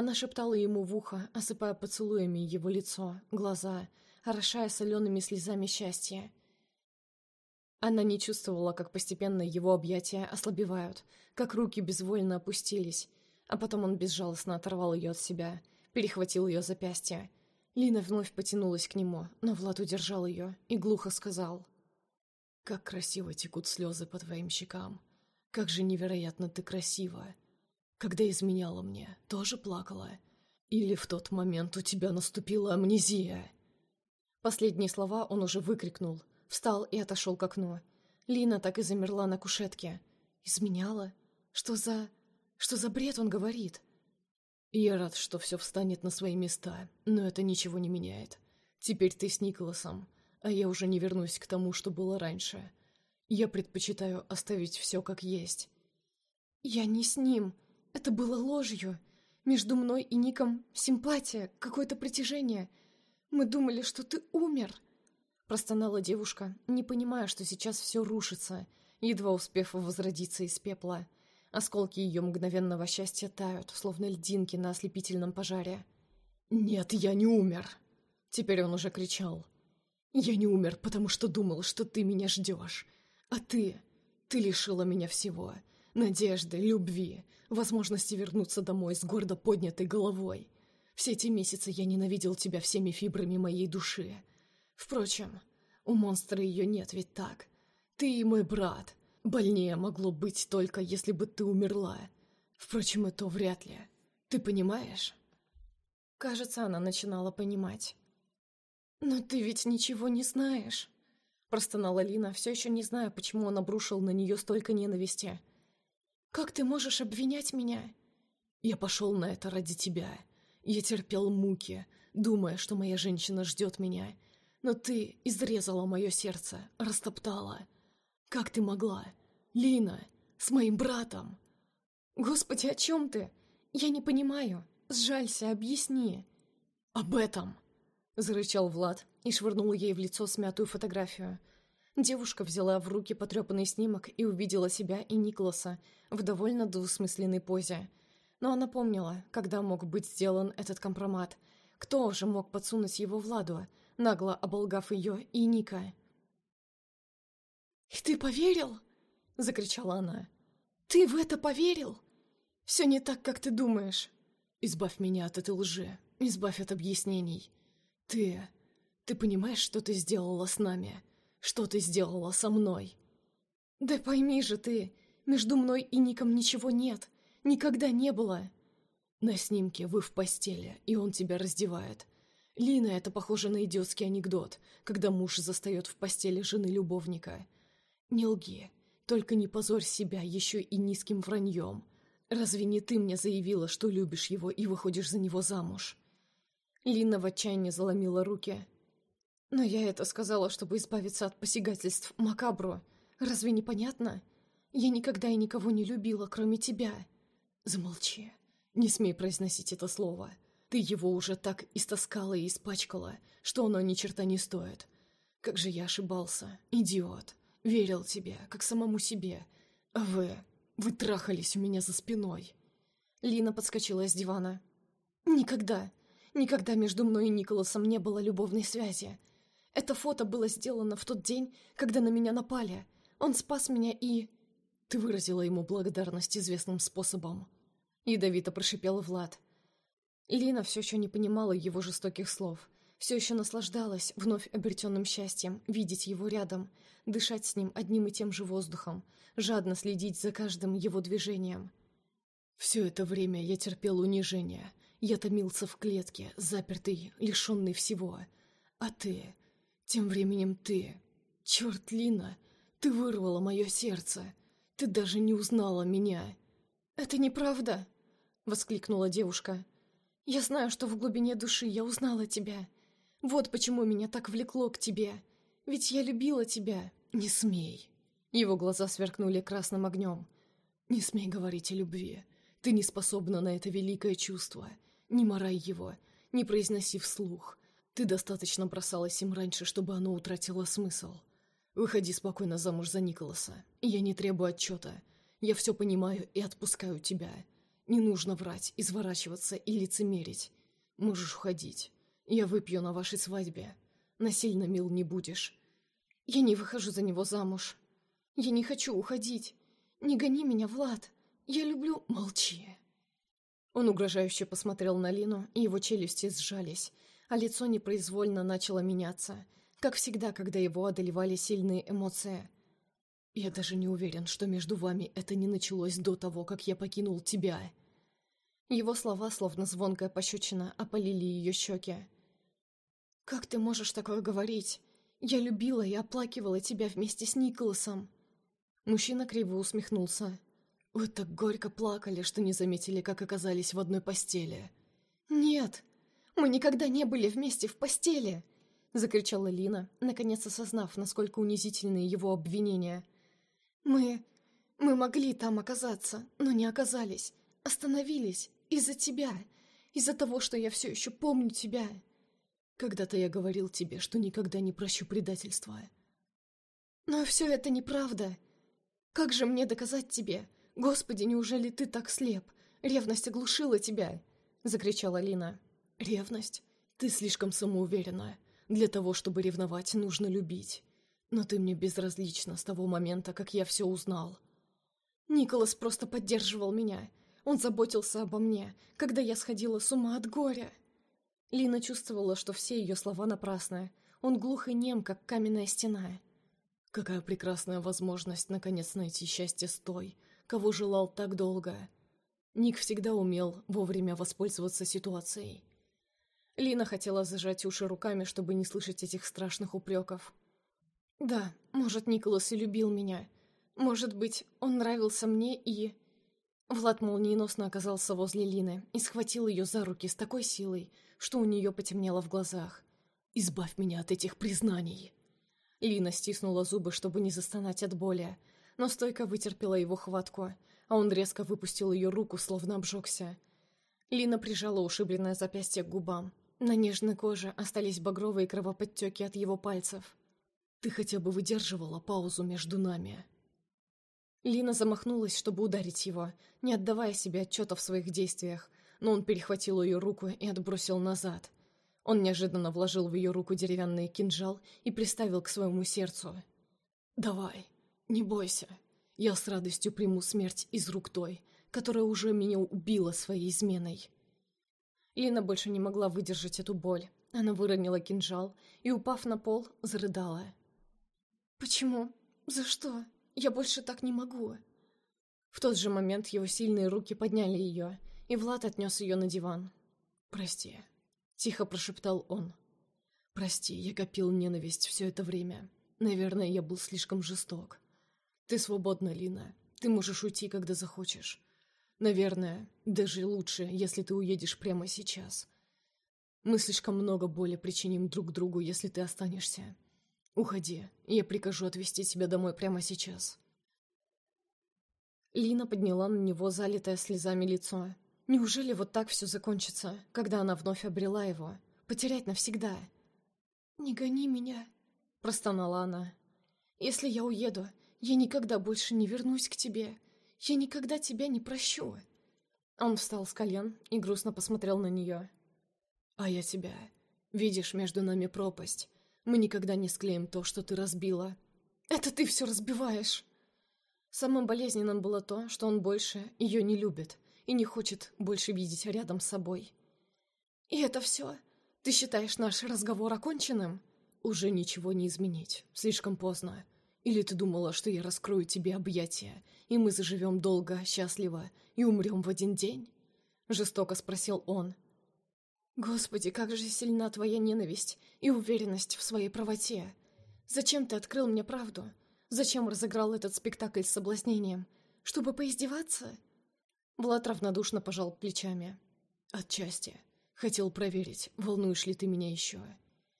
Она шептала ему в ухо, осыпая поцелуями его лицо, глаза, орошая солеными слезами счастья. Она не чувствовала, как постепенно его объятия ослабевают, как руки безвольно опустились, а потом он безжалостно оторвал ее от себя, перехватил ее запястье. Лина вновь потянулась к нему, но Влад удержал ее и глухо сказал. «Как красиво текут слезы по твоим щекам. Как же невероятно ты красива. Когда изменяла мне, тоже плакала? Или в тот момент у тебя наступила амнезия?» Последние слова он уже выкрикнул, встал и отошел к окну. Лина так и замерла на кушетке. «Изменяла? Что за... что за бред он говорит?» «Я рад, что все встанет на свои места, но это ничего не меняет. Теперь ты с Николасом, а я уже не вернусь к тому, что было раньше. Я предпочитаю оставить все как есть». «Я не с ним», это было ложью. Между мной и Ником симпатия, какое-то притяжение. Мы думали, что ты умер. Простонала девушка, не понимая, что сейчас все рушится, едва успев возродиться из пепла. Осколки ее мгновенного счастья тают, словно льдинки на ослепительном пожаре. «Нет, я не умер!» Теперь он уже кричал. «Я не умер, потому что думал, что ты меня ждешь. А ты... ты лишила меня всего надежды, любви, возможности вернуться домой с гордо поднятой головой. Все эти месяцы я ненавидел тебя всеми фибрами моей души. Впрочем, у монстра ее нет, ведь так? Ты и мой брат. Больнее могло быть только, если бы ты умерла. Впрочем, и то вряд ли. Ты понимаешь? Кажется, она начинала понимать. «Но ты ведь ничего не знаешь», — простонала Лина, все еще не зная, почему он обрушил на нее столько ненависти. «Как ты можешь обвинять меня?» «Я пошел на это ради тебя. Я терпел муки, думая, что моя женщина ждет меня. Но ты изрезала мое сердце, растоптала. Как ты могла? Лина, с моим братом!» «Господи, о чем ты? Я не понимаю. Сжалься, объясни». «Об этом!» — зарычал Влад и швырнул ей в лицо смятую фотографию — Девушка взяла в руки потрепанный снимок и увидела себя и Николаса в довольно двусмысленной позе. Но она помнила, когда мог быть сделан этот компромат. Кто же мог подсунуть его Владу, нагло оболгав ее и Ника? «И ты поверил?» — закричала она. «Ты в это поверил? Все не так, как ты думаешь. Избавь меня от этой лжи, избавь от объяснений. Ты... ты понимаешь, что ты сделала с нами?» Что ты сделала со мной?» «Да пойми же ты, между мной и Ником ничего нет. Никогда не было». На снимке вы в постели, и он тебя раздевает. Лина, это похоже на идиотский анекдот, когда муж застает в постели жены любовника. Не лги, только не позорь себя еще и низким враньем. Разве не ты мне заявила, что любишь его и выходишь за него замуж?» Лина в отчаянии заломила руки. Но я это сказала, чтобы избавиться от посягательств Макабро. Разве не понятно? Я никогда и никого не любила, кроме тебя. Замолчи. Не смей произносить это слово. Ты его уже так истаскала и испачкала, что оно ни черта не стоит. Как же я ошибался. Идиот. Верил тебе, как самому себе. А вы... Вы трахались у меня за спиной. Лина подскочила с дивана. Никогда, никогда между мной и Николасом не было любовной связи. Это фото было сделано в тот день, когда на меня напали. Он спас меня и... Ты выразила ему благодарность известным способом. Ядовито прошипел Влад. Лина все еще не понимала его жестоких слов. Все еще наслаждалась вновь обретенным счастьем, видеть его рядом, дышать с ним одним и тем же воздухом, жадно следить за каждым его движением. Все это время я терпел унижение. Я томился в клетке, запертый, лишенный всего. А ты... Тем временем ты... Черт, Лина, ты вырвала мое сердце. Ты даже не узнала меня. Это неправда, воскликнула девушка. Я знаю, что в глубине души я узнала тебя. Вот почему меня так влекло к тебе. Ведь я любила тебя. Не смей. Его глаза сверкнули красным огнем. Не смей говорить о любви. Ты не способна на это великое чувство. Не морай его, не произноси вслух. Ты достаточно бросалась им раньше, чтобы оно утратило смысл. Выходи спокойно замуж за Николаса. Я не требую отчета. Я все понимаю и отпускаю тебя. Не нужно врать, изворачиваться и лицемерить. Можешь уходить. Я выпью на вашей свадьбе. Насильно мил не будешь. Я не выхожу за него замуж. Я не хочу уходить. Не гони меня, Влад. Я люблю... Молчи. Он угрожающе посмотрел на Лину, и его челюсти сжались, а лицо непроизвольно начало меняться, как всегда, когда его одолевали сильные эмоции. «Я даже не уверен, что между вами это не началось до того, как я покинул тебя». Его слова, словно звонкая пощечина, опалили ее щеки. «Как ты можешь такое говорить? Я любила и оплакивала тебя вместе с Николасом». Мужчина криво усмехнулся. «Вы так горько плакали, что не заметили, как оказались в одной постели». «Нет, мы никогда не были вместе в постели!» Закричала Лина, наконец осознав, насколько унизительны его обвинения. «Мы... мы могли там оказаться, но не оказались. Остановились. Из-за тебя. Из-за того, что я все еще помню тебя. Когда-то я говорил тебе, что никогда не прощу предательства. Но все это неправда. Как же мне доказать тебе? Господи, неужели ты так слеп? Ревность оглушила тебя!» Закричала Лина. «Ревность? Ты слишком самоуверенная. Для того, чтобы ревновать, нужно любить. Но ты мне безразлична с того момента, как я все узнал. Николас просто поддерживал меня. Он заботился обо мне, когда я сходила с ума от горя. Лина чувствовала, что все ее слова напрасны. Он глух и нем, как каменная стена. Какая прекрасная возможность наконец найти счастье с той, кого желал так долго. Ник всегда умел вовремя воспользоваться ситуацией. Лина хотела зажать уши руками, чтобы не слышать этих страшных упреков. Да, может, Николас и любил меня. Может быть, он нравился мне и... Влад молниеносно оказался возле Лины и схватил ее за руки с такой силой, что у нее потемнело в глазах. «Избавь меня от этих признаний!» Лина стиснула зубы, чтобы не застонать от боли, но стойко вытерпела его хватку, а он резко выпустил ее руку, словно обжегся. Лина прижала ушибленное запястье к губам. На нежной коже остались багровые кровоподтеки от его пальцев. «Ты хотя бы выдерживала паузу между нами?» Лина замахнулась, чтобы ударить его, не отдавая себе отчета в своих действиях, но он перехватил ее руку и отбросил назад. Он неожиданно вложил в ее руку деревянный кинжал и приставил к своему сердцу. «Давай, не бойся. Я с радостью приму смерть из рук той, которая уже меня убила своей изменой». Лина больше не могла выдержать эту боль. Она выронила кинжал и, упав на пол, зарыдала. «Почему? За что?» Я больше так не могу. В тот же момент его сильные руки подняли ее, и Влад отнес ее на диван. «Прости», — тихо прошептал он. «Прости, я копил ненависть все это время. Наверное, я был слишком жесток. Ты свободна, Лина. Ты можешь уйти, когда захочешь. Наверное, даже лучше, если ты уедешь прямо сейчас. Мы слишком много боли причиним друг другу, если ты останешься. «Уходи, я прикажу отвезти тебя домой прямо сейчас». Лина подняла на него залитое слезами лицо. Неужели вот так все закончится, когда она вновь обрела его? Потерять навсегда? «Не гони меня», — простонала она. «Если я уеду, я никогда больше не вернусь к тебе. Я никогда тебя не прощу». Он встал с колен и грустно посмотрел на нее. «А я тебя. Видишь, между нами пропасть. Мы никогда не склеим то, что ты разбила. Это ты все разбиваешь. Самым болезненным было то, что он больше ее не любит и не хочет больше видеть рядом с собой. И это все? Ты считаешь наш разговор оконченным? Уже ничего не изменить. Слишком поздно. Или ты думала, что я раскрою тебе объятия, и мы заживем долго, счастливо, и умрем в один день? Жестоко спросил он. Господи, как же сильна твоя ненависть и уверенность в своей правоте. Зачем ты открыл мне правду? Зачем разыграл этот спектакль с соблазнением? Чтобы поиздеваться? Влад равнодушно пожал плечами. Отчасти. Хотел проверить, волнуешь ли ты меня еще.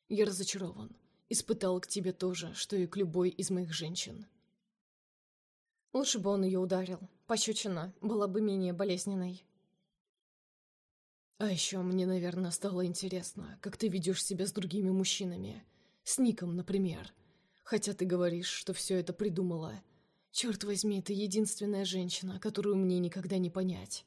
Я разочарован. Испытал к тебе то же, что и к любой из моих женщин. Лучше бы он ее ударил. Пощечина была бы менее болезненной. А еще мне, наверное, стало интересно, как ты ведешь себя с другими мужчинами. С Ником, например. Хотя ты говоришь, что все это придумала. Черт возьми, ты единственная женщина, которую мне никогда не понять.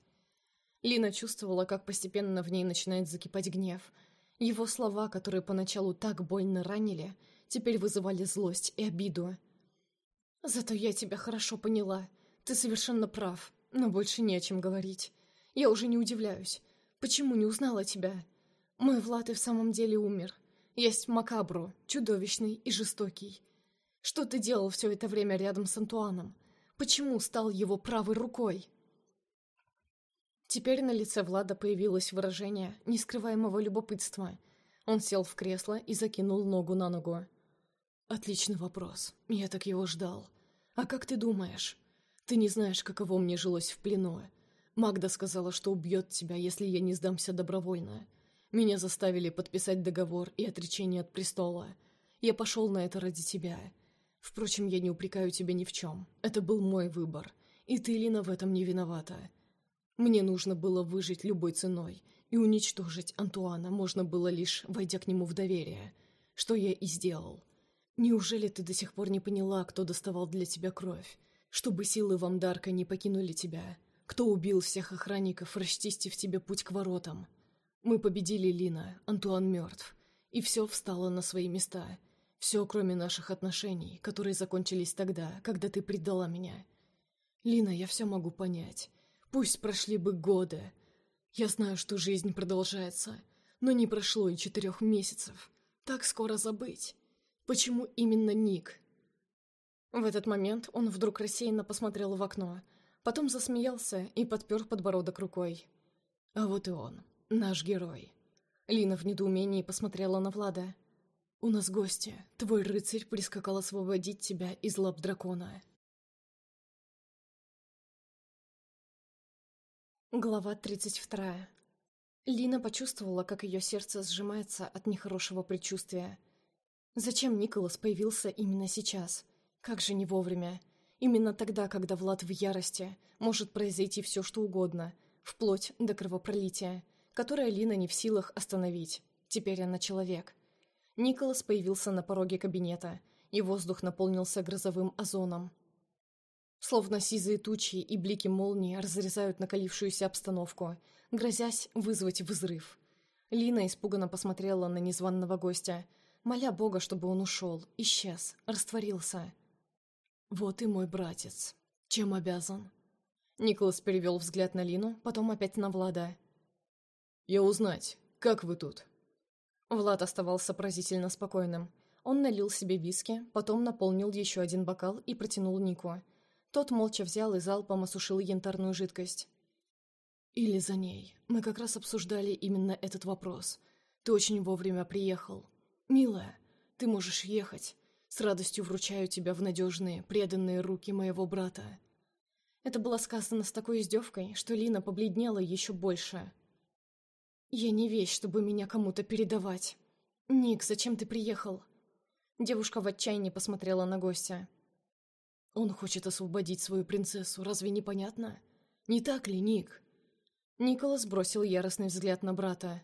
Лина чувствовала, как постепенно в ней начинает закипать гнев. Его слова, которые поначалу так больно ранили, теперь вызывали злость и обиду. «Зато я тебя хорошо поняла. Ты совершенно прав, но больше не о чем говорить. Я уже не удивляюсь. Почему не узнала тебя? Мой Влад и в самом деле умер. Есть Макабро, чудовищный и жестокий. Что ты делал все это время рядом с Антуаном? Почему стал его правой рукой?» Теперь на лице Влада появилось выражение нескрываемого любопытства. Он сел в кресло и закинул ногу на ногу. «Отличный вопрос. Я так его ждал. А как ты думаешь? Ты не знаешь, каково мне жилось в плену. Магда сказала, что убьет тебя, если я не сдамся добровольно. Меня заставили подписать договор и отречение от престола. Я пошел на это ради тебя. Впрочем, я не упрекаю тебя ни в чем. Это был мой выбор. И ты, Лина, в этом не виновата. Мне нужно было выжить любой ценой, и уничтожить Антуана можно было лишь, войдя к нему в доверие, что я и сделал. Неужели ты до сих пор не поняла, кто доставал для тебя кровь? Чтобы силы Вамдарка не покинули тебя? Кто убил всех охранников, расчистив тебе путь к воротам? Мы победили Лина, Антуан мертв, и все встало на свои места. Все, кроме наших отношений, которые закончились тогда, когда ты предала меня. Лина, я все могу понять. Пусть прошли бы годы. Я знаю, что жизнь продолжается, но не прошло и четырех месяцев. Так скоро забыть. Почему именно Ник? В этот момент он вдруг рассеянно посмотрел в окно, потом засмеялся и подпер подбородок рукой. А вот и он, наш герой. Лина в недоумении посмотрела на Влада. «У нас гости. Твой рыцарь прискакал освободить тебя из лап дракона». Глава 32. Лина почувствовала, как ее сердце сжимается от нехорошего предчувствия. Зачем Николас появился именно сейчас? Как же не вовремя? Именно тогда, когда Влад в ярости, может произойти все, что угодно, вплоть до кровопролития, которое Лина не в силах остановить. Теперь она человек. Николас появился на пороге кабинета, и воздух наполнился грозовым озоном. Словно сизые тучи и блики молнии разрезают накалившуюся обстановку, грозясь вызвать взрыв. Лина испуганно посмотрела на незваного гостя, моля Бога, чтобы он ушел, исчез, растворился. «Вот и мой братец. Чем обязан?» Николас перевел взгляд на Лину, потом опять на Влада. «Я узнать, как вы тут?» Влад оставался поразительно спокойным. Он налил себе виски, потом наполнил еще один бокал и протянул Нику – тот молча взял и залпом осушил янтарную жидкость. «Или за ней. Мы как раз обсуждали именно этот вопрос. Ты очень вовремя приехал. Милая, ты можешь ехать. С радостью вручаю тебя в надежные, преданные руки моего брата». Это было сказано с такой издевкой, что Лина побледнела еще больше. «Я не вещь, чтобы меня кому-то передавать. Ник, зачем ты приехал?» Девушка в отчаянии посмотрела на гостя. Он хочет освободить свою принцессу, разве не понятно? Не так ли, Ник? Николас бросил яростный взгляд на брата.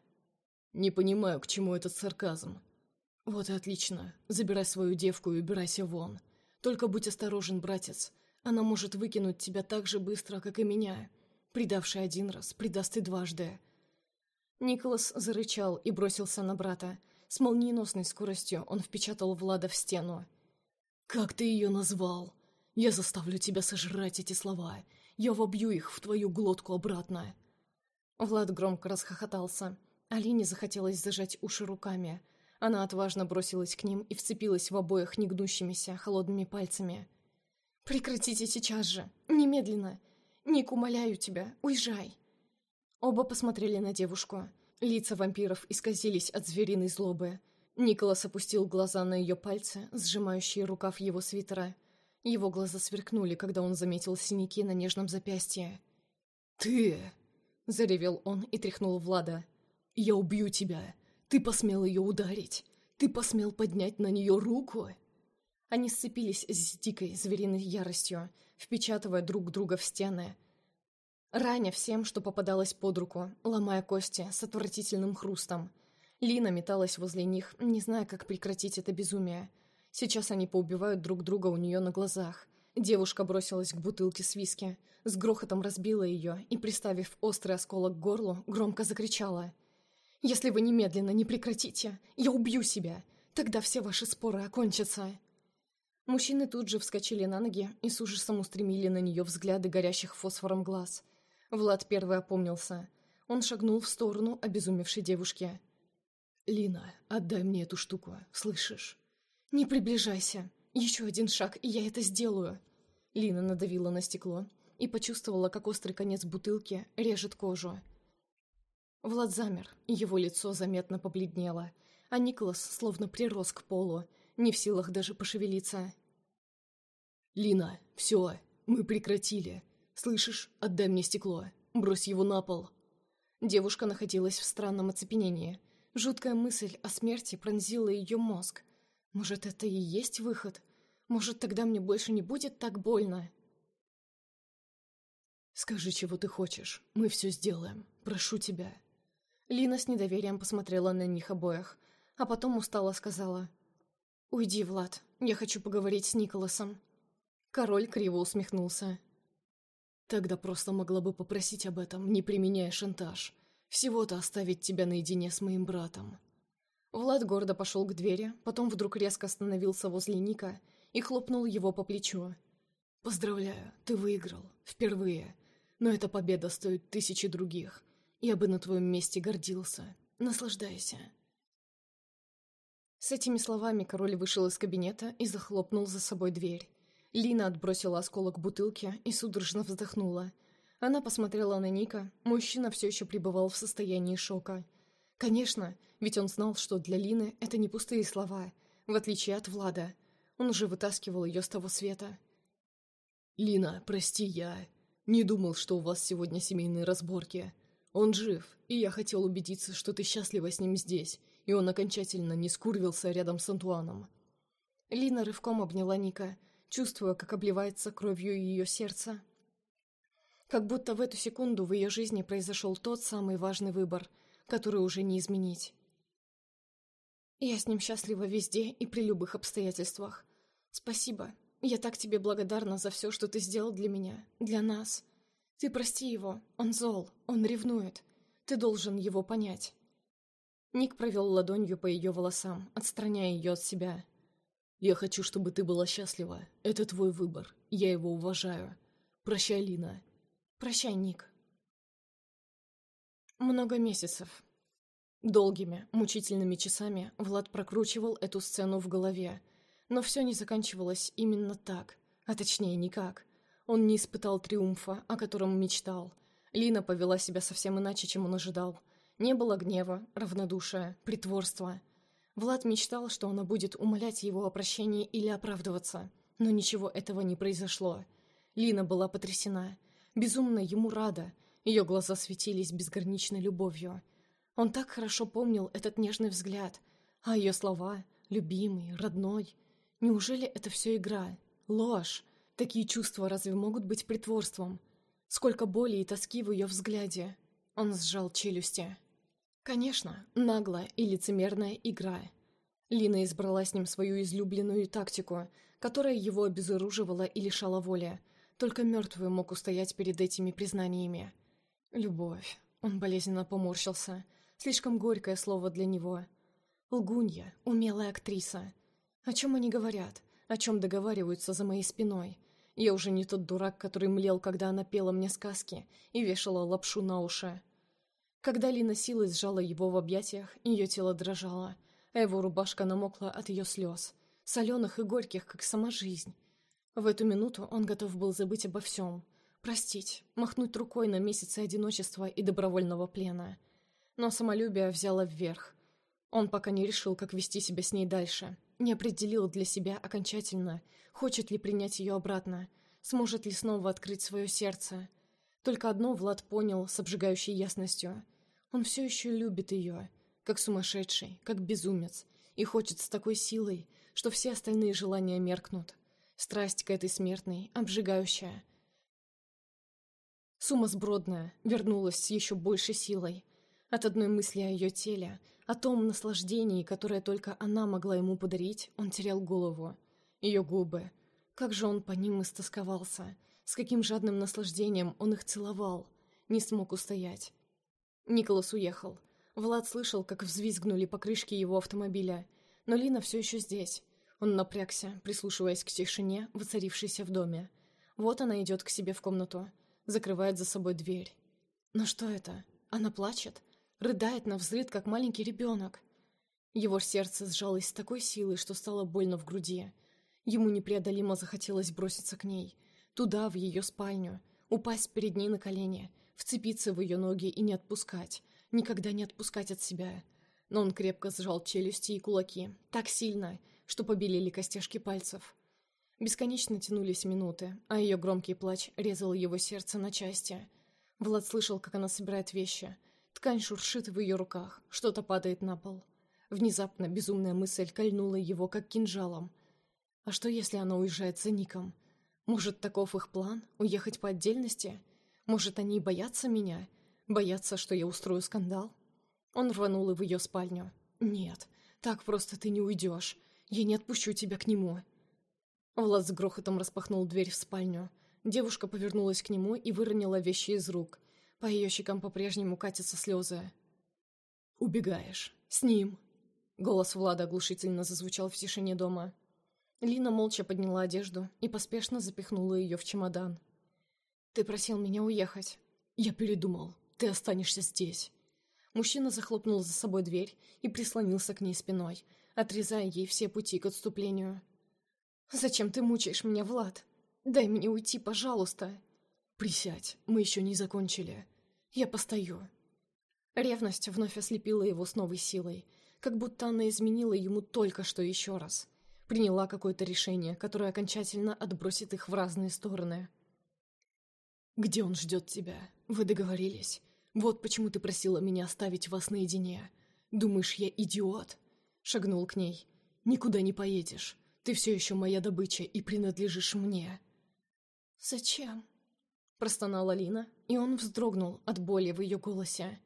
Не понимаю, к чему этот сарказм. Вот и отлично. Забирай свою девку и убирайся вон. Только будь осторожен, братец. Она может выкинуть тебя так же быстро, как и меня. Предавший один раз, предаст и дважды. Николас зарычал и бросился на брата. С молниеносной скоростью он впечатал Влада в стену. «Как ты ее назвал?» Я заставлю тебя сожрать эти слова. Я вобью их в твою глотку обратно. Влад громко расхохотался. Алине захотелось зажать уши руками. Она отважно бросилась к ним и вцепилась в обоих негнущимися, холодными пальцами. «Прекратите сейчас же! Немедленно! Ник, умоляю тебя, уезжай!» Оба посмотрели на девушку. Лица вампиров исказились от звериной злобы. Николас опустил глаза на ее пальцы, сжимающие рукав его свитера. Его глаза сверкнули, когда он заметил синяки на нежном запястье. «Ты!» — заревел он и тряхнул Влада. «Я убью тебя! Ты посмел ее ударить! Ты посмел поднять на нее руку!» Они сцепились с дикой звериной яростью, впечатывая друг друга в стены. Раня всем, что попадалось под руку, ломая кости с отвратительным хрустом. Лина металась возле них, не зная, как прекратить это безумие — Сейчас они поубивают друг друга у нее на глазах. Девушка бросилась к бутылке с виски, с грохотом разбила ее и, приставив острый осколок к горлу, громко закричала. «Если вы немедленно не прекратите, я убью себя! Тогда все ваши споры окончатся!» Мужчины тут же вскочили на ноги и с ужасом устремили на нее взгляды горящих фосфором глаз. Влад первый опомнился. Он шагнул в сторону обезумевшей девушки. «Лина, отдай мне эту штуку, слышишь?» «Не приближайся. Еще один шаг, и я это сделаю». Лина надавила на стекло и почувствовала, как острый конец бутылки режет кожу. Влад замер, его лицо заметно побледнело, а Николас словно прирос к полу, не в силах даже пошевелиться. «Лина, все, мы прекратили. Слышишь, отдай мне стекло, брось его на пол». Девушка находилась в странном оцепенении. Жуткая мысль о смерти пронзила ее мозг. Может, это и есть выход? Может, тогда мне больше не будет так больно? «Скажи, чего ты хочешь. Мы все сделаем. Прошу тебя». Лина с недоверием посмотрела на них обоих, а потом устало сказала. «Уйди, Влад. Я хочу поговорить с Николасом». Король криво усмехнулся. «Тогда просто могла бы попросить об этом, не применяя шантаж. Всего-то оставить тебя наедине с моим братом». Влад гордо пошел к двери, потом вдруг резко остановился возле Ника и хлопнул его по плечу. «Поздравляю, ты выиграл. Впервые. Но эта победа стоит тысячи других. Я бы на твоем месте гордился. Наслаждайся». С этими словами король вышел из кабинета и захлопнул за собой дверь. Лина отбросила осколок бутылки и судорожно вздохнула. Она посмотрела на Ника, мужчина все еще пребывал в состоянии шока. Конечно, ведь он знал, что для Лины это не пустые слова, в отличие от Влада. Он уже вытаскивал ее с того света. «Лина, прости, я не думал, что у вас сегодня семейные разборки. Он жив, и я хотел убедиться, что ты счастлива с ним здесь, и он окончательно не скурвился рядом с Антуаном. Лина рывком обняла Ника, чувствуя, как обливается кровью ее сердце. Как будто в эту секунду в ее жизни произошел тот самый важный выбор, который уже не изменить. Я с ним счастлива везде и при любых обстоятельствах. Спасибо. Я так тебе благодарна за все, что ты сделал для меня, для нас. Ты прости его. Он зол, он ревнует. Ты должен его понять. Ник провел ладонью по ее волосам, отстраняя ее от себя. «Я хочу, чтобы ты была счастлива. Это твой выбор. Я его уважаю. Прощай, Лина». «Прощай, Ник». Много месяцев. Долгими, мучительными часами Влад прокручивал эту сцену в голове. Но все не заканчивалось именно так. А точнее, никак. Он не испытал триумфа, о котором мечтал. Лина повела себя совсем иначе, чем он ожидал. Не было гнева, равнодушия, притворства. Влад мечтал, что она будет умолять его о прощении или оправдываться, но ничего этого не произошло. Лина была потрясена, безумно ему рада, ее глаза светились безграничной любовью. Он так хорошо помнил этот нежный взгляд, а ее слова «любимый», «родной». Неужели это все игра? Ложь? Такие чувства разве могут быть притворством? Сколько боли и тоски в ее взгляде. Он сжал челюсти. Конечно, наглая и лицемерная игра. Лина избрала с ним свою излюбленную тактику, которая его обезоруживала и лишала воли. Только мертвый мог устоять перед этими признаниями. Любовь. Он болезненно поморщился. Слишком горькое слово для него. Лгунья, умелая актриса. О чем они говорят? О чем договариваются за моей спиной? Я уже не тот дурак, который млел, когда она пела мне сказки и вешала лапшу на уши. Когда Лина силой сжала его в объятиях, ее тело дрожало, а его рубашка намокла от ее слез, соленых и горьких, как сама жизнь. В эту минуту он готов был забыть обо всем, простить, махнуть рукой на месяцы одиночества и добровольного плена. Но самолюбие взяло вверх. Он пока не решил, как вести себя с ней дальше, не определил для себя окончательно, хочет ли принять ее обратно, сможет ли снова открыть свое сердце — только одно Влад понял с обжигающей ясностью. Он все еще любит ее, как сумасшедший, как безумец, и хочет с такой силой, что все остальные желания меркнут. Страсть к этой смертной, обжигающая. Сумасбродная, вернулась с еще большей силой. От одной мысли о ее теле, о том наслаждении, которое только она могла ему подарить, он терял голову. Ее губы, Как же он по ним истосковался, с каким жадным наслаждением он их целовал. Не смог устоять. Николас уехал. Влад слышал, как взвизгнули покрышки его автомобиля. Но Лина все еще здесь. Он напрягся, прислушиваясь к тишине, воцарившейся в доме. Вот она идет к себе в комнату. Закрывает за собой дверь. Но что это? Она плачет? Рыдает на взрыд, как маленький ребенок. Его сердце сжалось с такой силой, что стало больно в груди. Ему непреодолимо захотелось броситься к ней. Туда, в ее спальню. Упасть перед ней на колени. Вцепиться в ее ноги и не отпускать. Никогда не отпускать от себя. Но он крепко сжал челюсти и кулаки. Так сильно, что побелели костяшки пальцев. Бесконечно тянулись минуты, а ее громкий плач резал его сердце на части. Влад слышал, как она собирает вещи — Ткань шуршит в ее руках, что-то падает на пол. Внезапно безумная мысль кольнула его, как кинжалом. А что, если она уезжает за Ником? Может, таков их план — уехать по отдельности? Может, они боятся меня? Боятся, что я устрою скандал? Он рванул в ее спальню. «Нет, так просто ты не уйдешь. Я не отпущу тебя к нему». Влад с грохотом распахнул дверь в спальню. Девушка повернулась к нему и выронила вещи из рук. По ее щекам по-прежнему катятся слезы. «Убегаешь. С ним!» Голос Влада оглушительно зазвучал в тишине дома. Лина молча подняла одежду и поспешно запихнула ее в чемодан. «Ты просил меня уехать». «Я передумал. Ты останешься здесь». Мужчина захлопнул за собой дверь и прислонился к ней спиной, отрезая ей все пути к отступлению. «Зачем ты мучаешь меня, Влад? Дай мне уйти, пожалуйста!» «Присядь, мы еще не закончили. Я постою». Ревность вновь ослепила его с новой силой, как будто она изменила ему только что еще раз. Приняла какое-то решение, которое окончательно отбросит их в разные стороны. «Где он ждет тебя? Вы договорились. Вот почему ты просила меня оставить вас наедине. Думаешь, я идиот?» Шагнул к ней. «Никуда не поедешь. Ты все еще моя добыча и принадлежишь мне». «Зачем?» Простонала Лина, и он вздрогнул от боли в ее голосе.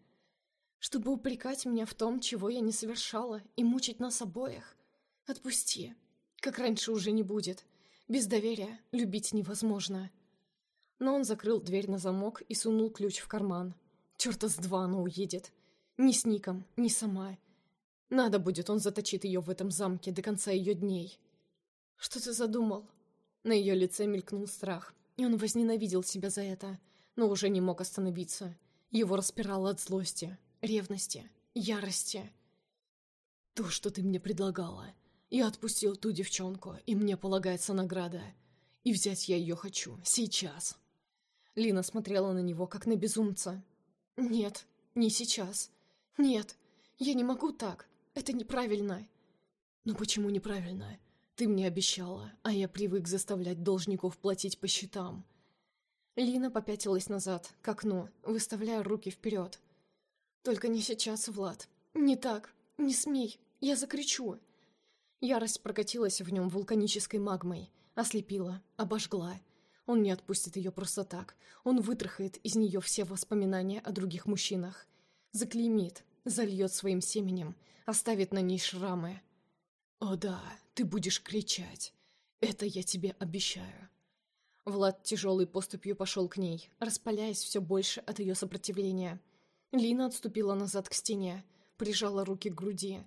«Чтобы упрекать меня в том, чего я не совершала, и мучить нас обоих? Отпусти. Как раньше уже не будет. Без доверия любить невозможно». Но он закрыл дверь на замок и сунул ключ в карман. Черта с два она уедет. Ни с Ником, ни сама. Надо будет, он заточит ее в этом замке до конца ее дней. «Что ты задумал?» На ее лице мелькнул страх и он возненавидел себя за это, но уже не мог остановиться. Его распирало от злости, ревности, ярости. «То, что ты мне предлагала. Я отпустил ту девчонку, и мне полагается награда. И взять я ее хочу, сейчас». Лина смотрела на него, как на безумца. «Нет, не сейчас. Нет, я не могу так. Это неправильно». «Но почему неправильно? Ты мне обещала, а я привык заставлять должников платить по счетам». Лина попятилась назад, к окну, выставляя руки вперед. «Только не сейчас, Влад. Не так. Не смей. Я закричу». Ярость прокатилась в нем вулканической магмой, ослепила, обожгла. Он не отпустит ее просто так. Он вытрахает из нее все воспоминания о других мужчинах. Заклеймит, зальет своим семенем, оставит на ней шрамы. «О да, ты будешь кричать. Это я тебе обещаю». Влад тяжелой поступью пошел к ней, распаляясь все больше от ее сопротивления. Лина отступила назад к стене, прижала руки к груди.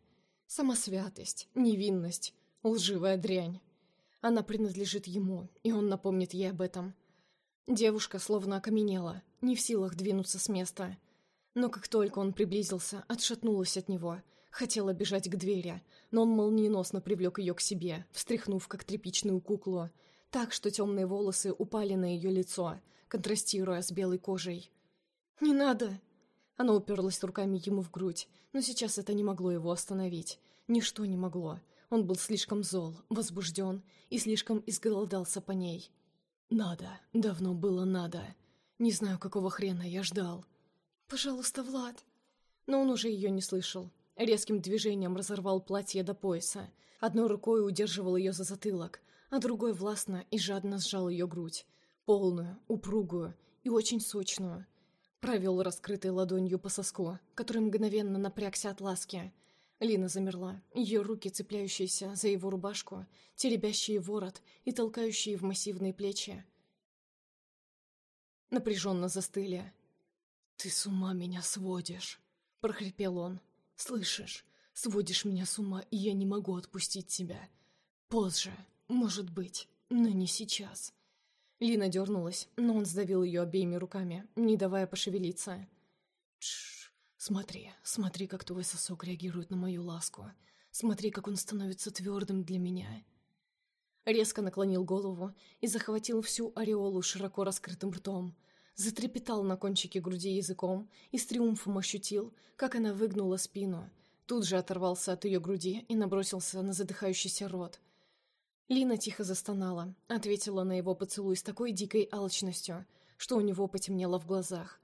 Самосвятость, невинность, лживая дрянь. Она принадлежит ему, и он напомнит ей об этом. Девушка словно окаменела, не в силах двинуться с места. Но как только он приблизился, отшатнулась от него — Хотела бежать к двери, но он молниеносно привлек ее к себе, встряхнув как тряпичную куклу, так что темные волосы упали на ее лицо, контрастируя с белой кожей. «Не надо!» Она уперлась руками ему в грудь, но сейчас это не могло его остановить. Ничто не могло. Он был слишком зол, возбужден и слишком изголодался по ней. «Надо. Давно было надо. Не знаю, какого хрена я ждал». «Пожалуйста, Влад». Но он уже ее не слышал. Резким движением разорвал платье до пояса. Одной рукой удерживал ее за затылок, а другой властно и жадно сжал ее грудь. Полную, упругую и очень сочную. Провел раскрытой ладонью по соску, который мгновенно напрягся от ласки. Лина замерла. Ее руки, цепляющиеся за его рубашку, теребящие ворот и толкающие в массивные плечи, напряженно застыли. «Ты с ума меня сводишь!» — прохрипел он. «Слышишь, сводишь меня с ума, и я не могу отпустить тебя. Позже, может быть, но не сейчас». Лина дернулась, но он сдавил ее обеими руками, не давая пошевелиться. «Тш, смотри, смотри, как твой сосок реагирует на мою ласку. Смотри, как он становится твердым для меня». Резко наклонил голову и захватил всю ореолу широко раскрытым ртом. Затрепетал на кончике груди языком и с триумфом ощутил, как она выгнула спину. Тут же оторвался от ее груди и набросился на задыхающийся рот. Лина тихо застонала, ответила на его поцелуй с такой дикой алчностью, что у него потемнело в глазах.